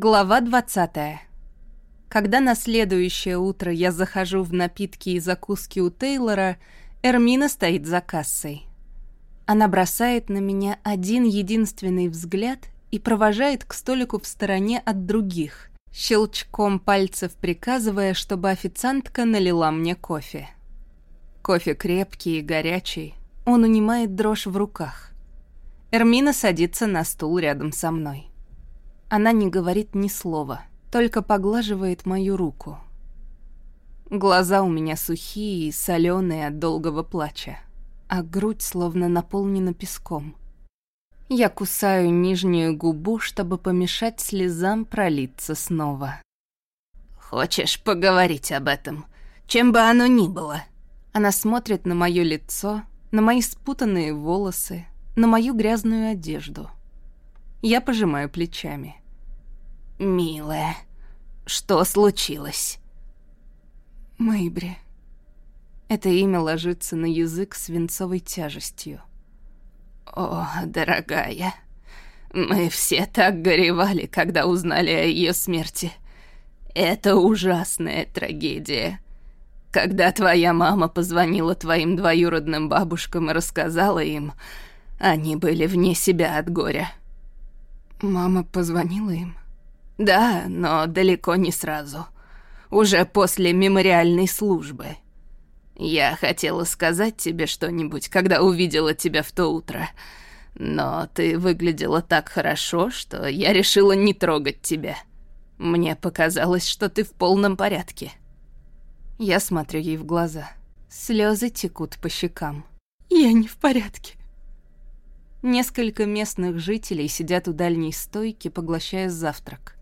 Глава 20. Когда на следующее утро я захожу в напитки и закуски у Тейлора, Эрмина стоит за кассой. Она бросает на меня один единственный взгляд и провожает к столику в стороне от других, щелчком пальцев приказывая, чтобы официантка налила мне кофе. Кофе крепкий и горячий, он унимает дрожь в руках. Эрмина садится на стул рядом со мной. Она не говорит ни слова, только поглаживает мою руку. Глаза у меня сухие и соленые от долгого плача, а грудь словно наполнена песком. Я кусаю нижнюю губу, чтобы помешать слезам пролиться снова. «Хочешь поговорить об этом? Чем бы оно ни было?» Она смотрит на мое лицо, на мои спутанные волосы, на мою грязную одежду. Я пожимаю плечами. «Милая, что случилось?» Мэйбри. Это имя ложится на язык свинцовой тяжестью. «О, дорогая, мы все так горевали, когда узнали о ее смерти. Это ужасная трагедия. Когда твоя мама позвонила твоим двоюродным бабушкам и рассказала им, они были вне себя от горя». «Мама позвонила им?» Да, но далеко не сразу. Уже после мемориальной службы. Я хотела сказать тебе что-нибудь, когда увидела тебя в то утро. Но ты выглядела так хорошо, что я решила не трогать тебя. Мне показалось, что ты в полном порядке. Я смотрю ей в глаза. Слезы текут по щекам. Я не в порядке. Несколько местных жителей сидят у дальней стойки, поглощая завтрак.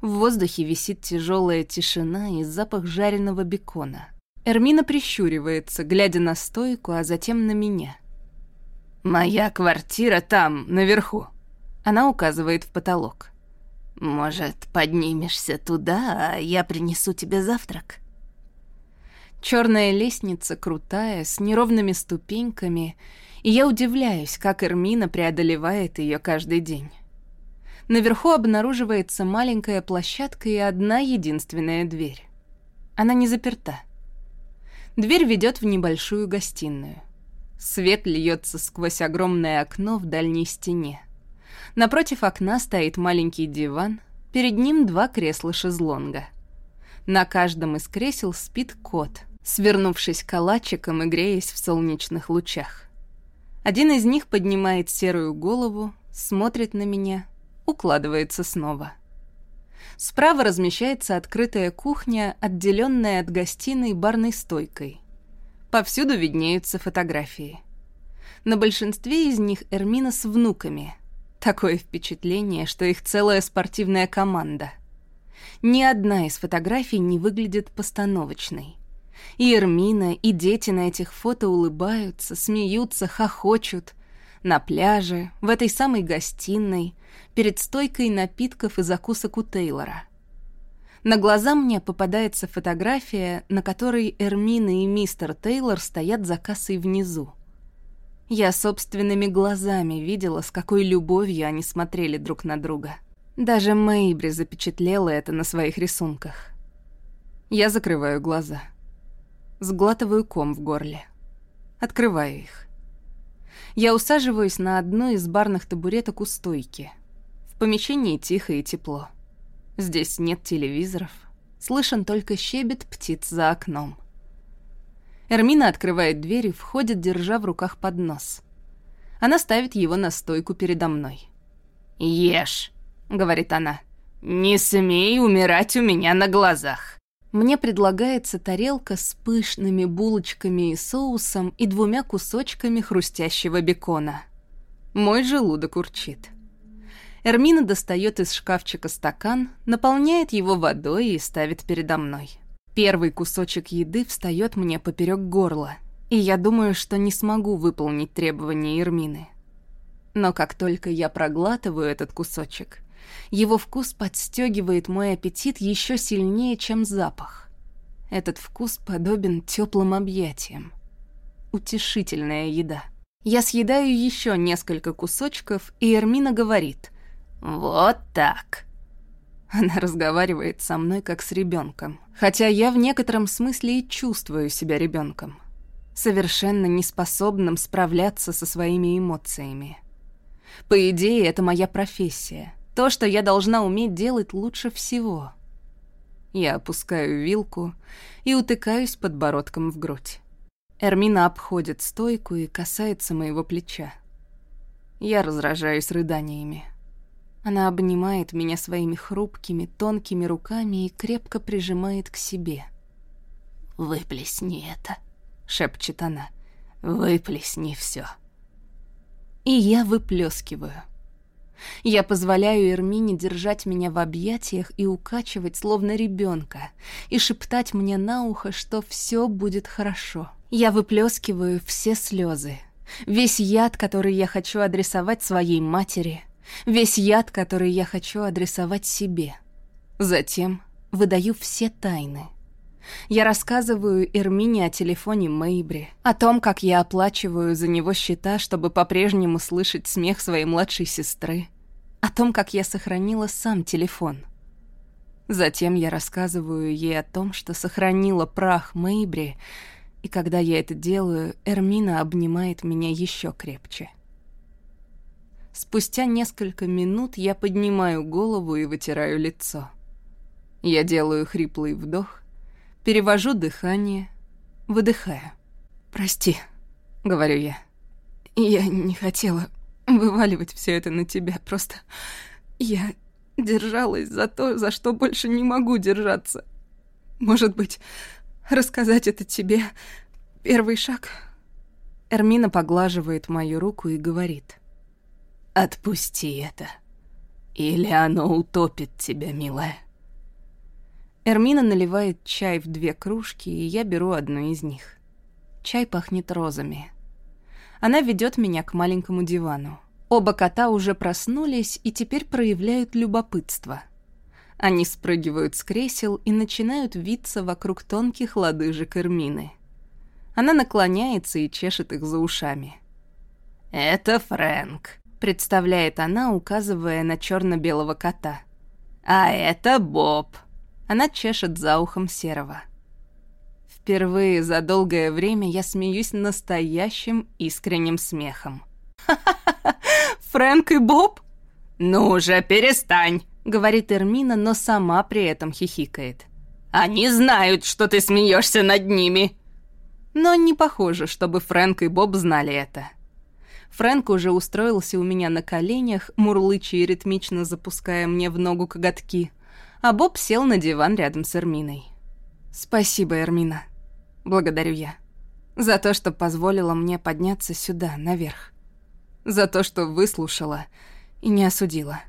В воздухе висит тяжелая тишина и запах жареного бекона. Эрмина прищуривается, глядя на стойку, а затем на меня. «Моя квартира там, наверху». Она указывает в потолок. «Может, поднимешься туда, а я принесу тебе завтрак?» Черная лестница крутая, с неровными ступеньками, и я удивляюсь, как Эрмина преодолевает ее каждый день. Наверху обнаруживается маленькая площадка и одна единственная дверь. Она не заперта. Дверь ведет в небольшую гостиную. Свет льется сквозь огромное окно в дальней стене. Напротив окна стоит маленький диван, перед ним два кресла-шезлонга. На каждом из кресел спит кот, свернувшись калачиком и греясь в солнечных лучах. Один из них поднимает серую голову, смотрит на меня укладывается снова. Справа размещается открытая кухня, отделенная от гостиной барной стойкой. Повсюду виднеются фотографии. На большинстве из них Эрмина с внуками. Такое впечатление, что их целая спортивная команда. Ни одна из фотографий не выглядит постановочной. И Эрмина, и дети на этих фото улыбаются, смеются, хохочут. На пляже, в этой самой гостиной, перед стойкой напитков и закусок у Тейлора. На глаза мне попадается фотография, на которой Эрмина и мистер Тейлор стоят за кассой внизу. Я собственными глазами видела, с какой любовью они смотрели друг на друга. Даже Мэйбри запечатлела это на своих рисунках. Я закрываю глаза. Сглатываю ком в горле. Открываю их. Я усаживаюсь на одну из барных табуреток у стойки — в помещении тихо и тепло. Здесь нет телевизоров. Слышен только щебет птиц за окном. Эрмина открывает дверь и входит, держа в руках поднос. Она ставит его на стойку передо мной. «Ешь», — говорит она. «Не смей умирать у меня на глазах». Мне предлагается тарелка с пышными булочками и соусом и двумя кусочками хрустящего бекона. Мой желудок урчит. Эрмина достает из шкафчика стакан, наполняет его водой и ставит передо мной. Первый кусочек еды встает мне поперек горла, и я думаю, что не смогу выполнить требования Эрмины. Но как только я проглатываю этот кусочек, его вкус подстегивает мой аппетит еще сильнее, чем запах. Этот вкус подобен теплым объятиям. Утешительная еда. Я съедаю еще несколько кусочков, и Эрмина говорит — «Вот так». Она разговаривает со мной как с ребенком, хотя я в некотором смысле и чувствую себя ребенком, совершенно неспособным справляться со своими эмоциями. По идее, это моя профессия, то, что я должна уметь делать лучше всего. Я опускаю вилку и утыкаюсь подбородком в грудь. Эрмина обходит стойку и касается моего плеча. Я разражаюсь рыданиями. Она обнимает меня своими хрупкими, тонкими руками и крепко прижимает к себе. «Выплесни это», — шепчет она. «Выплесни все. И я выплескиваю. Я позволяю Эрмине держать меня в объятиях и укачивать, словно ребенка, и шептать мне на ухо, что все будет хорошо. Я выплескиваю все слезы, весь яд, который я хочу адресовать своей матери, Весь яд, который я хочу адресовать себе. Затем выдаю все тайны. Я рассказываю Эрмине о телефоне Мэйбри, о том, как я оплачиваю за него счета, чтобы по-прежнему слышать смех своей младшей сестры, о том, как я сохранила сам телефон. Затем я рассказываю ей о том, что сохранила прах Мэйбри, и когда я это делаю, Эрмина обнимает меня еще крепче. Спустя несколько минут я поднимаю голову и вытираю лицо. Я делаю хриплый вдох, перевожу дыхание, выдыхаю. «Прости», — говорю я. «Я не хотела вываливать все это на тебя, просто я держалась за то, за что больше не могу держаться. Может быть, рассказать это тебе — первый шаг?» Эрмина поглаживает мою руку и говорит — Отпусти это. Или оно утопит тебя, милая. Эрмина наливает чай в две кружки, и я беру одну из них. Чай пахнет розами. Она ведет меня к маленькому дивану. Оба кота уже проснулись и теперь проявляют любопытство. Они спрыгивают с кресел и начинают виться вокруг тонких лодыжек Эрмины. Она наклоняется и чешет их за ушами. «Это Фрэнк», представляет она, указывая на черно-белого кота. «А это Боб!» Она чешет за ухом серого. Впервые за долгое время я смеюсь настоящим искренним смехом. «Ха-ха-ха! Фрэнк и Боб?» «Ну же, перестань!» — говорит Эрмина, но сама при этом хихикает. «Они знают, что ты смеешься над ними!» Но не похоже, чтобы Фрэнк и Боб знали это. Фрэнк уже устроился у меня на коленях, мурлыча и ритмично запуская мне в ногу коготки, а Боб сел на диван рядом с Эрминой. «Спасибо, Эрмина», — благодарю я, «за то, что позволила мне подняться сюда, наверх. За то, что выслушала и не осудила».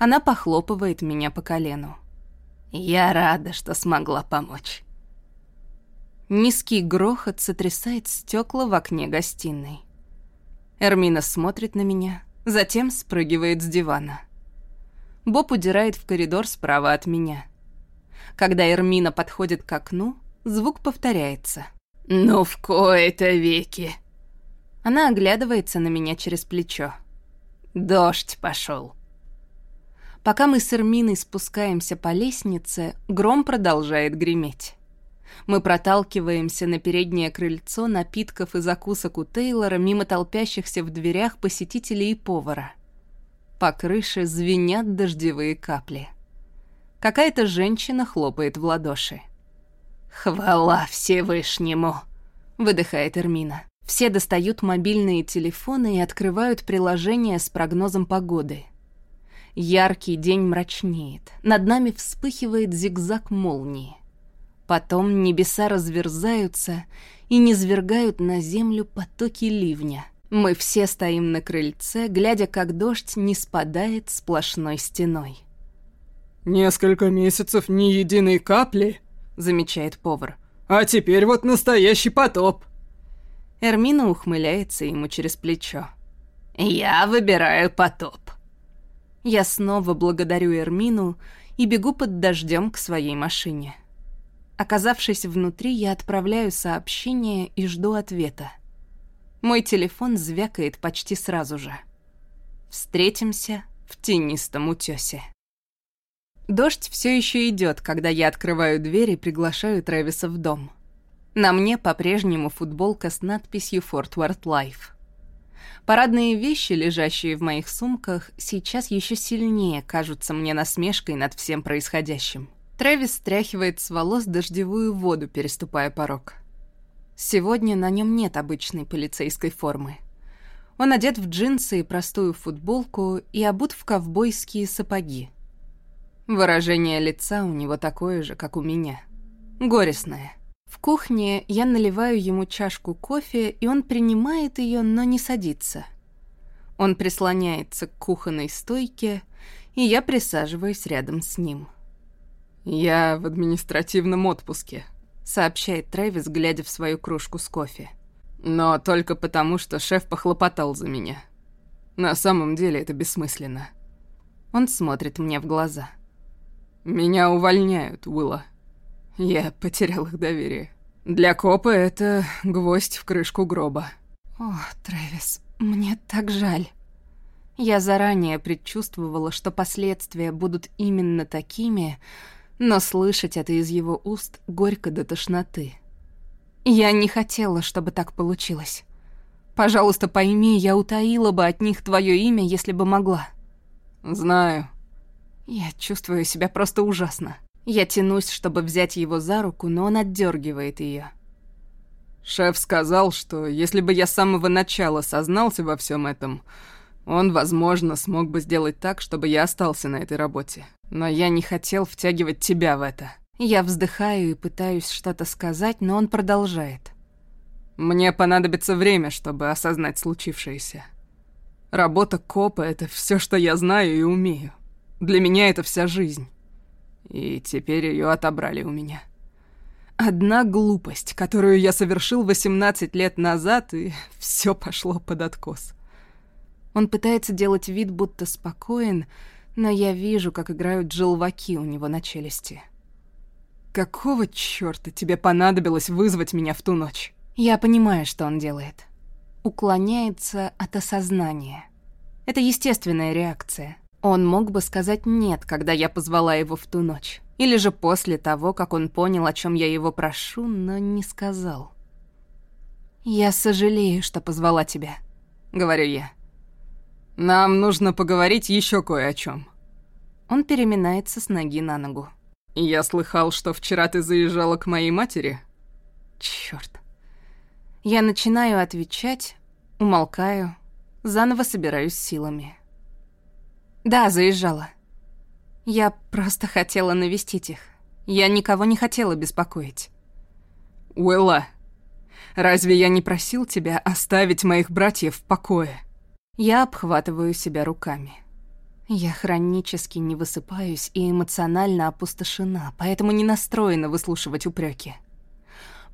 Она похлопывает меня по колену. «Я рада, что смогла помочь». Низкий грохот сотрясает стекла в окне гостиной. Эрмина смотрит на меня, затем спрыгивает с дивана. Боб удирает в коридор справа от меня. Когда Эрмина подходит к окну, звук повторяется. «Ну, в кои-то веки!» Она оглядывается на меня через плечо. «Дождь пошел. Пока мы с Эрминой спускаемся по лестнице, гром продолжает греметь. Мы проталкиваемся на переднее крыльцо напитков и закусок у Тейлора мимо толпящихся в дверях посетителей и повара. По крыше звенят дождевые капли. Какая-то женщина хлопает в ладоши. «Хвала Всевышнему!» — выдыхает Эрмина. Все достают мобильные телефоны и открывают приложение с прогнозом погоды. Яркий день мрачнеет. Над нами вспыхивает зигзаг молнии. Потом небеса разверзаются и низвергают на землю потоки ливня. Мы все стоим на крыльце, глядя, как дождь не спадает сплошной стеной. «Несколько месяцев ни единой капли», — замечает повар. «А теперь вот настоящий потоп». Эрмина ухмыляется ему через плечо. «Я выбираю потоп». Я снова благодарю Эрмину и бегу под дождем к своей машине. Оказавшись внутри, я отправляю сообщение и жду ответа. Мой телефон звякает почти сразу же. Встретимся в тенистом утёсе. Дождь все еще идет, когда я открываю дверь и приглашаю Трэвиса в дом. На мне по-прежнему футболка с надписью «Fort Worth Life». Парадные вещи, лежащие в моих сумках, сейчас еще сильнее кажутся мне насмешкой над всем происходящим. Трэвис стряхивает с волос дождевую воду, переступая порог. Сегодня на нем нет обычной полицейской формы. Он одет в джинсы и простую футболку и обут в ковбойские сапоги. Выражение лица у него такое же, как у меня. Горестное. В кухне я наливаю ему чашку кофе, и он принимает ее, но не садится. Он прислоняется к кухонной стойке, и я присаживаюсь рядом с ним. «Я в административном отпуске», — сообщает Трэвис, глядя в свою кружку с кофе. «Но только потому, что шеф похлопотал за меня. На самом деле это бессмысленно». Он смотрит мне в глаза. «Меня увольняют, Уилла. Я потерял их доверие. Для копа это гвоздь в крышку гроба». «О, Трэвис, мне так жаль». Я заранее предчувствовала, что последствия будут именно такими, но слышать это из его уст горько до тошноты. Я не хотела, чтобы так получилось. Пожалуйста, пойми, я утаила бы от них твое имя, если бы могла. Знаю. Я чувствую себя просто ужасно. Я тянусь, чтобы взять его за руку, но он отдергивает ее. Шеф сказал, что если бы я с самого начала сознался во всем этом, он, возможно, смог бы сделать так, чтобы я остался на этой работе. Но я не хотел втягивать тебя в это. Я вздыхаю и пытаюсь что-то сказать, но он продолжает. Мне понадобится время, чтобы осознать случившееся. Работа копа — это все, что я знаю и умею. Для меня это вся жизнь. И теперь ее отобрали у меня. Одна глупость, которую я совершил 18 лет назад, и все пошло под откос. Он пытается делать вид, будто спокоен, но я вижу, как играют желваки у него на челюсти. «Какого чёрта тебе понадобилось вызвать меня в ту ночь?» Я понимаю, что он делает. Уклоняется от осознания. Это естественная реакция. Он мог бы сказать «нет», когда я позвала его в ту ночь. Или же после того, как он понял, о чем я его прошу, но не сказал. «Я сожалею, что позвала тебя», — говорю я. «Нам нужно поговорить еще кое о чем. Он переминается с ноги на ногу. «Я слыхал, что вчера ты заезжала к моей матери?» Черт. Я начинаю отвечать, умолкаю, заново собираюсь силами. Да, заезжала. Я просто хотела навестить их. Я никого не хотела беспокоить. Уэлла, разве я не просил тебя оставить моих братьев в покое? Я обхватываю себя руками. Я хронически не высыпаюсь и эмоционально опустошена, поэтому не настроена выслушивать упреки.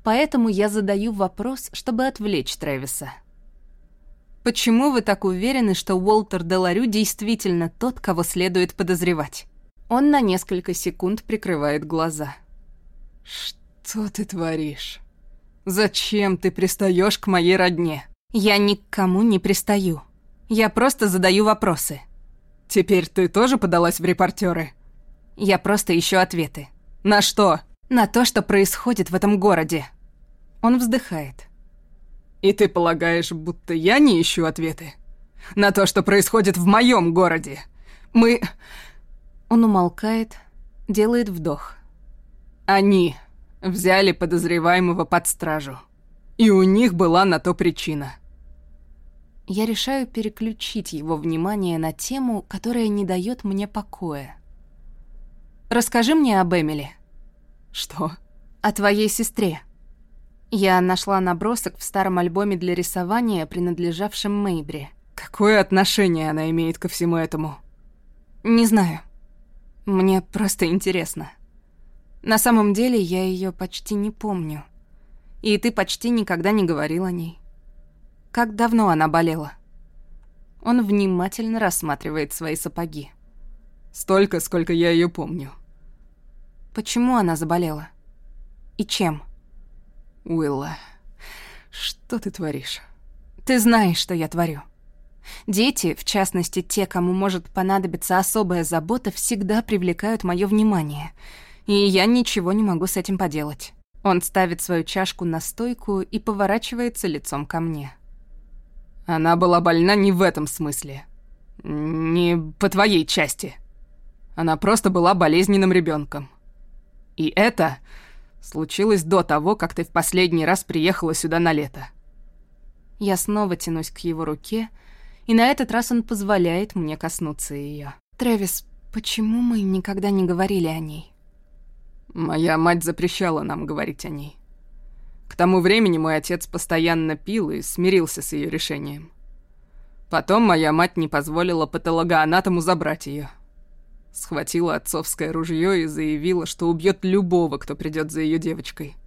Поэтому я задаю вопрос, чтобы отвлечь Трэвиса. Почему вы так уверены, что Уолтер Деларю действительно тот, кого следует подозревать? Он на несколько секунд прикрывает глаза. Что ты творишь? Зачем ты пристаешь к моей родне? Я ни к кому не пристаю. Я просто задаю вопросы. Теперь ты тоже подалась в репортеры? Я просто ищу ответы. На что? На то, что происходит в этом городе. Он вздыхает. И ты полагаешь, будто я не ищу ответы? На то, что происходит в моем городе? Мы... Он умолкает, делает вдох. Они взяли подозреваемого под стражу. И у них была на то причина. Я решаю переключить его внимание на тему, которая не дает мне покоя. Расскажи мне об Эмили. Что? О твоей сестре. Я нашла набросок в старом альбоме для рисования, принадлежавшем Мэйбри. Какое отношение она имеет ко всему этому? Не знаю. Мне просто интересно. На самом деле я ее почти не помню. И ты почти никогда не говорил о ней. Как давно она болела? Он внимательно рассматривает свои сапоги. Столько, сколько я ее помню. Почему она заболела? И чем? Уилла, что ты творишь? Ты знаешь, что я творю. Дети, в частности те, кому может понадобиться особая забота, всегда привлекают мое внимание. И я ничего не могу с этим поделать. Он ставит свою чашку на стойку и поворачивается лицом ко мне. Она была больна не в этом смысле. Не по твоей части. Она просто была болезненным ребенком. И это случилось до того, как ты в последний раз приехала сюда на лето. Я снова тянусь к его руке, и на этот раз он позволяет мне коснуться ее. «Трэвис, почему мы никогда не говорили о ней?» Моя мать запрещала нам говорить о ней. К тому времени мой отец постоянно пил и смирился с ее решением. Потом моя мать не позволила патологоанатому забрать ее. Схватила отцовское ружье и заявила, что убьет любого, кто придет за ее девочкой.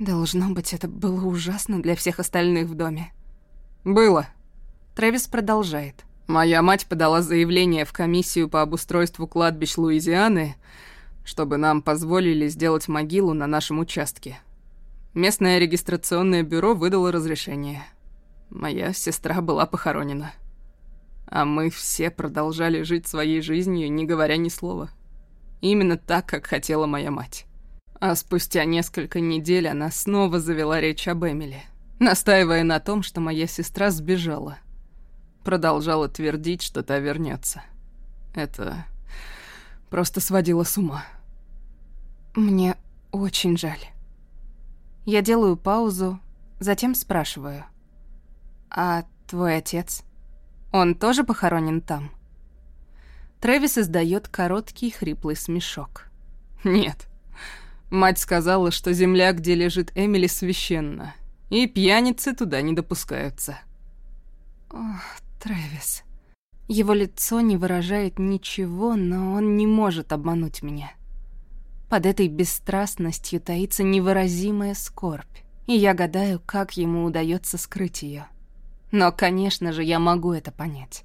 Должно быть, это было ужасно для всех остальных в доме. Было. Трэвис продолжает. Моя мать подала заявление в комиссию по обустройству кладбищ Луизианы, чтобы нам позволили сделать могилу на нашем участке. Местное регистрационное бюро выдало разрешение. Моя сестра была похоронена. А мы все продолжали жить своей жизнью, не говоря ни слова. Именно так, как хотела моя мать. А спустя несколько недель она снова завела речь об Эмили, настаивая на том, что моя сестра сбежала. Продолжала твердить, что та вернется. Это просто сводило с ума. Мне очень жаль. Я делаю паузу, затем спрашиваю. «А твой отец? Он тоже похоронен там?» Трэвис издает короткий хриплый смешок. «Нет. Мать сказала, что земля, где лежит Эмили, священна, и пьяницы туда не допускаются». «Ох, Трэвис...» Его лицо не выражает ничего, но он не может обмануть меня. Под этой бесстрастностью таится невыразимая скорбь, и я гадаю, как ему удается скрыть ее. Но, конечно же, я могу это понять.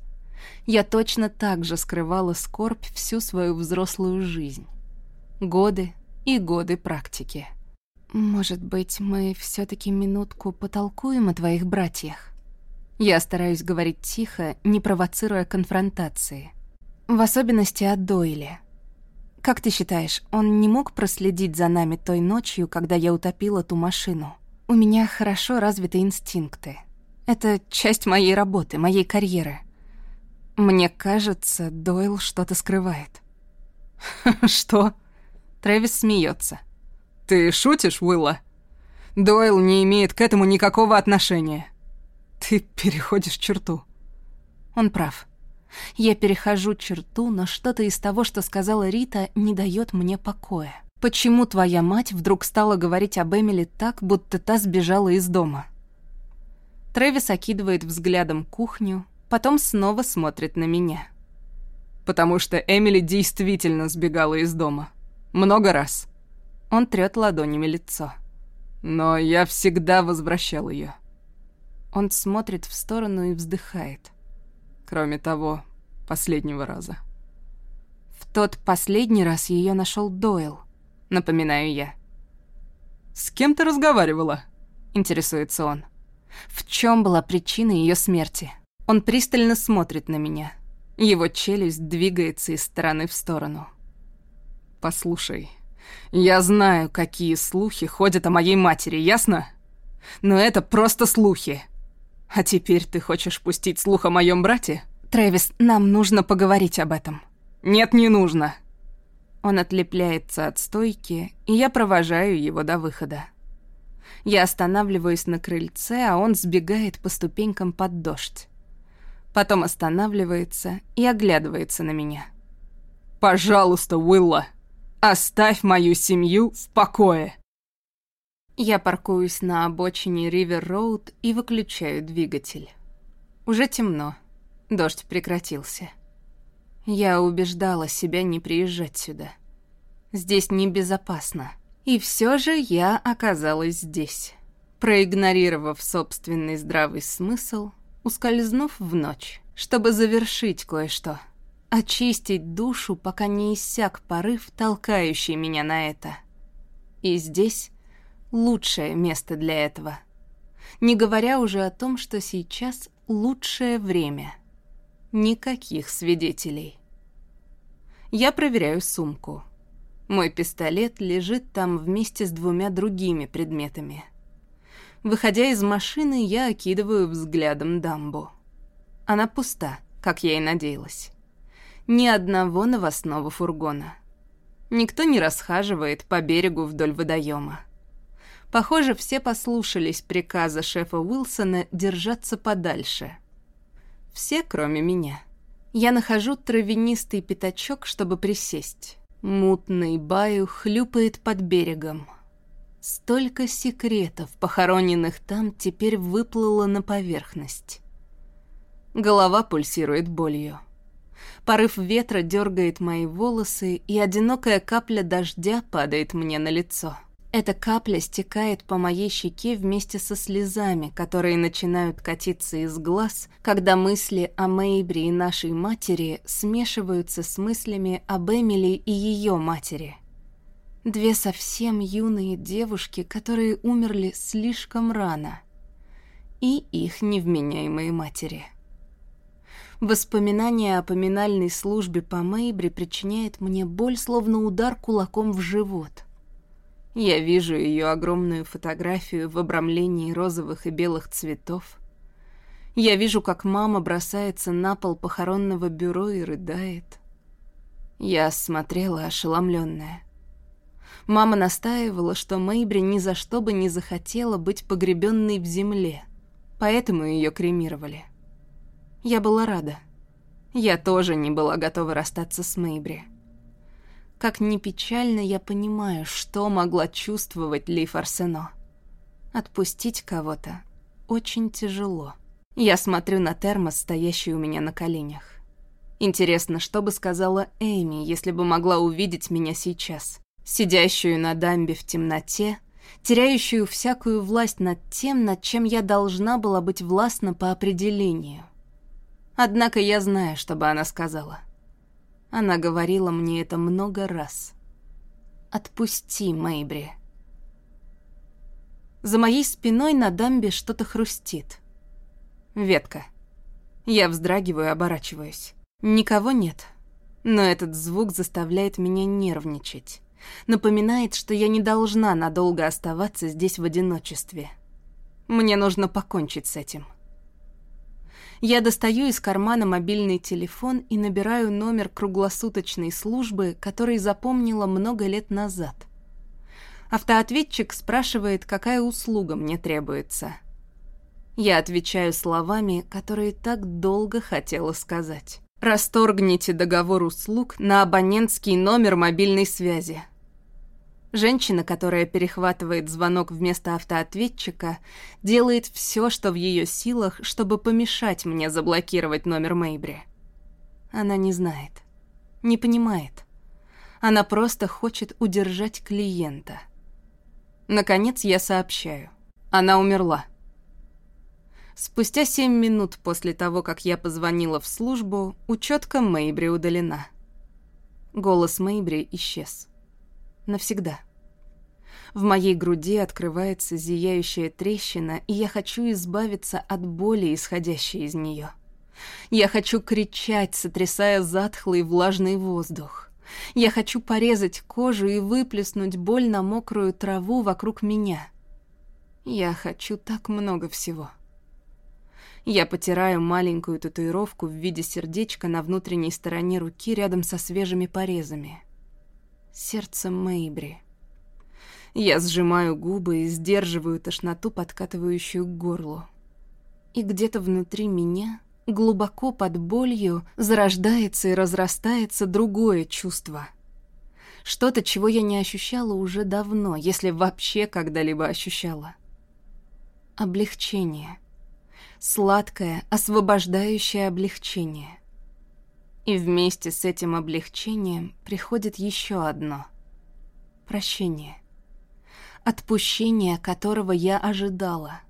Я точно так же скрывала скорбь всю свою взрослую жизнь. Годы и годы практики. Может быть, мы все таки минутку потолкуем о твоих братьях? Я стараюсь говорить тихо, не провоцируя конфронтации. В особенности о Дойле — как ты считаешь, он не мог проследить за нами той ночью, когда я утопила ту машину? У меня хорошо развиты инстинкты. Это часть моей работы, моей карьеры. Мне кажется, Дойл что-то скрывает. Что? Трэвис смеется. Ты шутишь, Уилла? Дойл не имеет к этому никакого отношения. Ты переходишь черту. Он прав. Я перехожу черту, но что-то из того, что сказала Рита, не дает мне покоя. Почему твоя мать вдруг стала говорить об Эмили так, будто та сбежала из дома? Трэвис окидывает взглядом кухню, потом снова смотрит на меня. Потому что Эмили действительно сбегала из дома. Много раз. Он трёт ладонями лицо. Но я всегда возвращал ее. Он смотрит в сторону и вздыхает. Кроме того, последнего раза. В тот последний раз ее нашел Дойл, напоминаю я. «С кем ты разговаривала?» — интересуется он. В чем была причина ее смерти? Он пристально смотрит на меня. Его челюсть двигается из стороны в сторону. «Послушай, я знаю, какие слухи ходят о моей матери, ясно? Но это просто слухи. А теперь ты хочешь пустить слух о моем брате? Трэвис, нам нужно поговорить об этом. Нет, не нужно. Он отлепляется от стойки, и я провожаю его до выхода. Я останавливаюсь на крыльце, а он сбегает по ступенькам под дождь. Потом останавливается и оглядывается на меня. «Пожалуйста, Уилла, оставь мою семью в покое!» Я паркуюсь на обочине Ривер-Роуд и выключаю двигатель. Уже темно. Дождь прекратился. Я убеждала себя не приезжать сюда. Здесь небезопасно. И все же я оказалась здесь. Проигнорировав собственный здравый смысл, ускользнув в ночь, чтобы завершить кое-что. Очистить душу, пока не иссяк порыв, толкающий меня на это. И здесь лучшее место для этого. Не говоря уже о том, что сейчас лучшее время. Никаких свидетелей. Я проверяю сумку. Мой пистолет лежит там вместе с двумя другими предметами. Выходя из машины, я окидываю взглядом дамбу. Она пуста, как я и надеялась. Ни одного новостного фургона. Никто не расхаживает по берегу вдоль водоема. Похоже, все послушались приказа шефа Уилсона держаться подальше. Все, кроме меня. Я нахожу травянистый пятачок, чтобы присесть. Мутный баю хлюпает под берегом. Столько секретов, похороненных там, теперь выплыло на поверхность. Голова пульсирует болью. Порыв ветра дергает мои волосы, и одинокая капля дождя падает мне на лицо. Эта капля стекает по моей щеке вместе со слезами, которые начинают катиться из глаз, когда мысли о Мэйбри и нашей матери смешиваются с мыслями об Эмили и ее матери. Две совсем юные девушки, которые умерли слишком рано. И их невменяемые матери. Воспоминание о поминальной службе по Мэйбри причиняет мне боль, словно удар кулаком в живот. Я вижу ее огромную фотографию в обрамлении розовых и белых цветов. Я вижу, как мама бросается на пол похоронного бюро и рыдает. Я смотрела ошеломленная. Мама настаивала, что Мэйбри ни за что бы не захотела быть погребенной в земле, поэтому ее кремировали. Я была рада. Я тоже не была готова расстаться с Мэйбри. Как ни печально, я понимаю, что могла чувствовать Лив Арсено. Отпустить кого-то очень тяжело. Я смотрю на термос, стоящий у меня на коленях. Интересно, что бы сказала Эми, если бы могла увидеть меня сейчас, сидящую на дамбе в темноте, теряющую всякую власть над тем, над чем я должна была быть властна по определению. Однако я знаю, что бы она сказала. Она говорила мне это много раз. «Отпусти, Мэйбри». За моей спиной на дамбе что-то хрустит. Ветка. Я вздрагиваю, оборачиваюсь. Никого нет. Но этот звук заставляет меня нервничать. Напоминает, что я не должна надолго оставаться здесь в одиночестве. Мне нужно покончить с этим. Я достаю из кармана мобильный телефон и набираю номер круглосуточной службы, который запомнила много лет назад. Автоответчик спрашивает, какая услуга мне требуется. Я отвечаю словами, которые так долго хотела сказать. «Расторгните договор услуг на абонентский номер мобильной связи. Женщина, которая перехватывает звонок вместо автоответчика, делает все, что в ее силах, чтобы помешать мне заблокировать номер Мэйбри. Она не знает, не понимает. Она просто хочет удержать клиента. Наконец я сообщаю. Она умерла. Спустя семь минут после того, как я позвонила в службу, учетка Мэйбри удалена. Голос Мэйбри исчез. Навсегда. В моей груди открывается зияющая трещина, и я хочу избавиться от боли, исходящей из нее. Я хочу кричать, сотрясая затхлый влажный воздух. Я хочу порезать кожу и выплеснуть боль на мокрую траву вокруг меня. Я хочу так много всего. Я потираю маленькую татуировку в виде сердечка на внутренней стороне руки рядом со свежими порезами. Сердце Мэйбри. Я сжимаю губы и сдерживаю тошноту, подкатывающую к горлу. И где-то внутри меня, глубоко под болью, зарождается и разрастается другое чувство. Что-то, чего я не ощущала уже давно, если вообще когда-либо ощущала. Облегчение. Сладкое, освобождающее облегчение. И вместе с этим облегчением приходит еще одно — прощение отпущения которого я ожидала.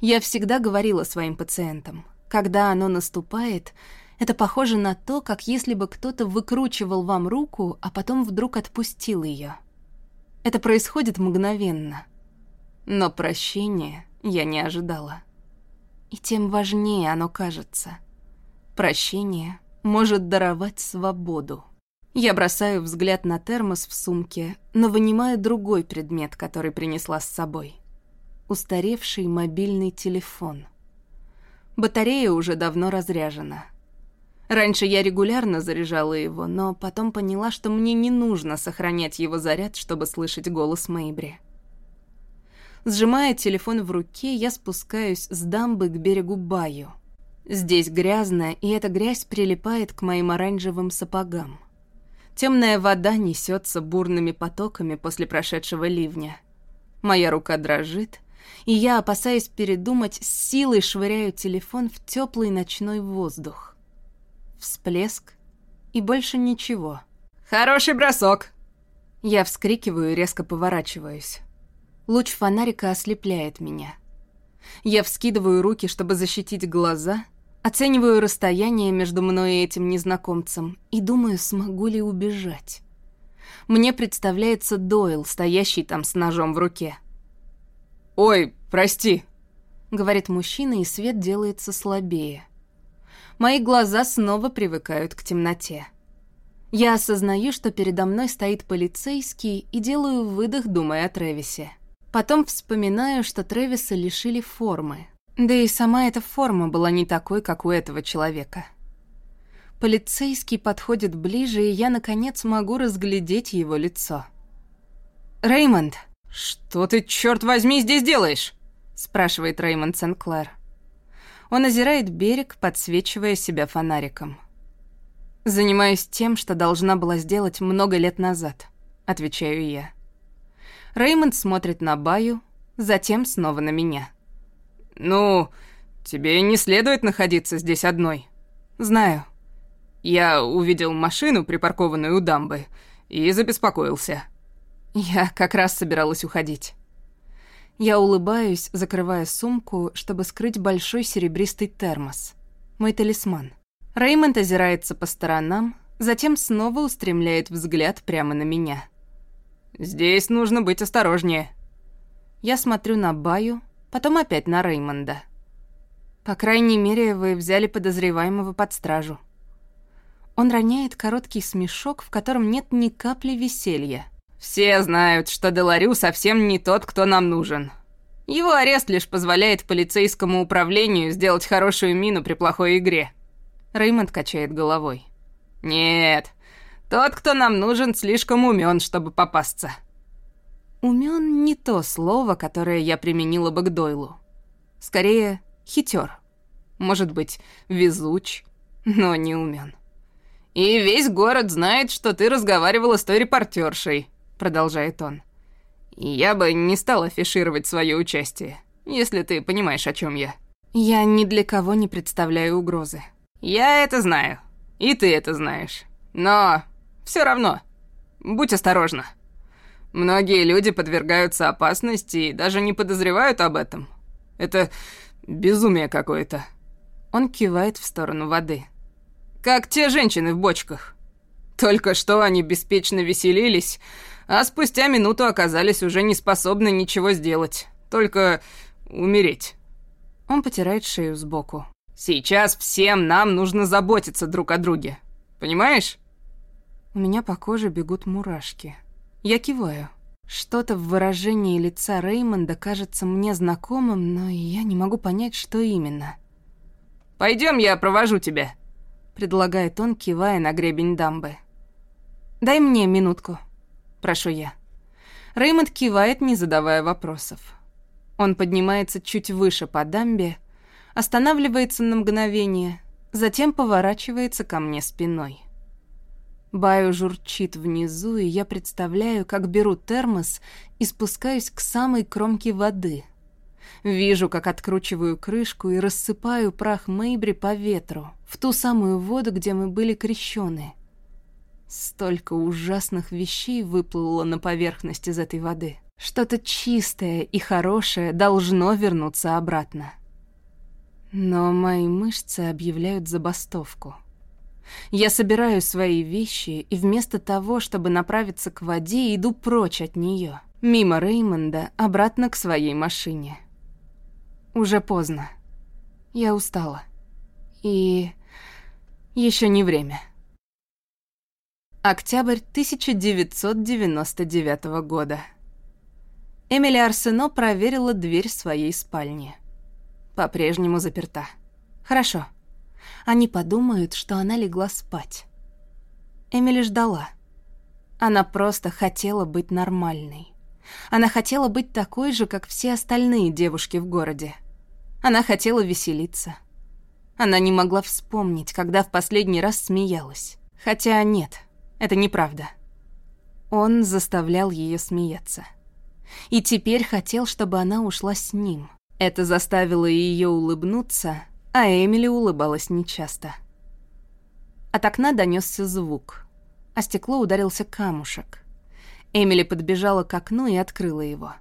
Я всегда говорила своим пациентам, когда оно наступает, это похоже на то, как если бы кто-то выкручивал вам руку, а потом вдруг отпустил ее. Это происходит мгновенно. Но прощения я не ожидала. и тем важнее оно кажется. Прощение может даровать свободу. Я бросаю взгляд на термос в сумке, но вынимаю другой предмет, который принесла с собой. Устаревший мобильный телефон. Батарея уже давно разряжена. Раньше я регулярно заряжала его, но потом поняла, что мне не нужно сохранять его заряд, чтобы слышать голос Мэйбри. Сжимая телефон в руке, я спускаюсь с дамбы к берегу Баю. Здесь грязно, и эта грязь прилипает к моим оранжевым сапогам. Темная вода несется бурными потоками после прошедшего ливня. Моя рука дрожит, и я, опасаясь передумать, с силой швыряю телефон в теплый ночной воздух всплеск и больше ничего. «Хороший бросок!» Я вскрикиваю и резко поворачиваюсь. Луч фонарика ослепляет меня. Я вскидываю руки, чтобы защитить глаза, оцениваю расстояние между мной и этим незнакомцем и думаю, смогу ли убежать. Мне представляется Дойл, стоящий там с ножом в руке. «Ой, прости», — говорит мужчина, и свет делается слабее мои глаза снова привыкают к темноте. Я осознаю, что передо мной стоит полицейский и делаю выдох, думая о Тревисе. Потом вспоминаю, что Тревиса лишили формы. Да и сама эта форма была не такой, как у этого человека. Полицейский подходит ближе, и я, наконец, могу разглядеть его лицо. «Реймонд!» «Что ты, черт возьми, здесь делаешь?» спрашивает Реймонд Сенклер. Он озирает берег, подсвечивая себя фонариком. «Занимаюсь тем, что должна была сделать много лет назад», — отвечаю я. Реймонд смотрит на Баю, затем снова на меня. «Ну, тебе не следует находиться здесь одной». «Знаю». «Я увидел машину, припаркованную у дамбы, и забеспокоился». «Я как раз собиралась уходить». Я улыбаюсь, закрывая сумку, чтобы скрыть большой серебристый термос. Мой талисман. Реймонд озирается по сторонам, затем снова устремляет взгляд прямо на меня. «Здесь нужно быть осторожнее». Я смотрю на Баю, потом опять на Реймонда. «По крайней мере, вы взяли подозреваемого под стражу». Он роняет короткий смешок, в котором нет ни капли веселья. Все знают, что Деларю совсем не тот, кто нам нужен. Его арест лишь позволяет полицейскому управлению сделать хорошую мину при плохой игре. Реймонд качает головой. Нет, тот, кто нам нужен, слишком умен, чтобы попасться. Умен не то слово, которое я применила бы к Дойлу. Скорее, хитер. Может быть, везуч, но не умен. И весь город знает, что ты разговаривала с той репортершей продолжает он. «Я бы не стал афишировать свое участие, если ты понимаешь, о чем я». «Я ни для кого не представляю угрозы». «Я это знаю. И ты это знаешь. Но все равно. Будь осторожна. Многие люди подвергаются опасности и даже не подозревают об этом. Это безумие какое-то». Он кивает в сторону воды. «Как те женщины в бочках. Только что они беспечно веселились, а спустя минуту оказались уже не способны ничего сделать, только умереть. Он потирает шею сбоку. Сейчас всем нам нужно заботиться друг о друге. Понимаешь? У меня по коже бегут мурашки. Я киваю. Что-то в выражении лица Реймонда кажется мне знакомым, но я не могу понять, что именно. Пойдем, я провожу тебя», — предлагает он, кивая на гребень дамбы. «Дай мне минутку», прошу я. Реймонд кивает, не задавая вопросов. Он поднимается чуть выше по дамбе, останавливается на мгновение, затем поворачивается ко мне спиной. Баю журчит внизу, и я представляю, как беру термос и спускаюсь к самой кромке воды. Вижу, как откручиваю крышку и рассыпаю прах Мэйбри по ветру, в ту самую воду, где мы были крещены. Столько ужасных вещей выплыло на поверхность из этой воды. Что-то чистое и хорошее должно вернуться обратно. Но мои мышцы объявляют забастовку. Я собираю свои вещи и вместо того, чтобы направиться к воде, иду прочь от нее, мимо Реймонда, обратно к своей машине. Уже поздно. Я устала. И еще не время. Октябрь 1999 года. Эмили Арсено проверила дверь своей спальни. По-прежнему заперта. Хорошо. Они подумают, что она легла спать. Эмили ждала. Она просто хотела быть нормальной. Она хотела быть такой же, как все остальные девушки в городе. Она хотела веселиться. Она не могла вспомнить, когда в последний раз смеялась. Хотя нет, это неправда. Он заставлял ее смеяться. И теперь хотел, чтобы она ушла с ним. Это заставило ее улыбнуться, а Эмили улыбалась нечасто. От окна донесся звук, а стекло ударился камушек. Эмили подбежала к окну и открыла его.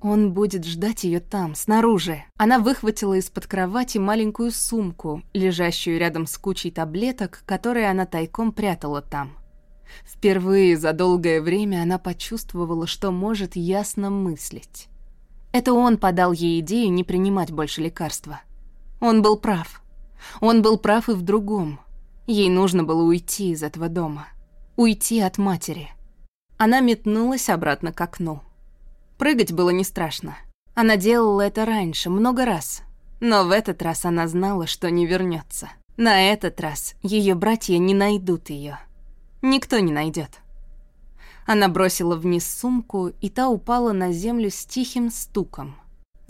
Он будет ждать ее там, снаружи. Она выхватила из-под кровати маленькую сумку, лежащую рядом с кучей таблеток, которые она тайком прятала там. Впервые за долгое время она почувствовала, что может ясно мыслить. Это он подал ей идею не принимать больше лекарства. Он был прав. Он был прав и в другом. Ей нужно было уйти из этого дома. Уйти от матери. Она метнулась обратно к окну. Прыгать было не страшно. Она делала это раньше, много раз. Но в этот раз она знала, что не вернется. На этот раз ее братья не найдут ее. Никто не найдет. Она бросила вниз сумку, и та упала на землю с тихим стуком.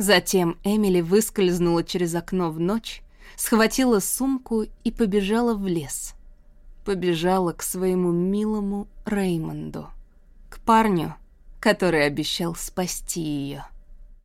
Затем Эмили выскользнула через окно в ночь, схватила сумку и побежала в лес. Побежала к своему милому Реймонду, к парню, который обещал спасти ее.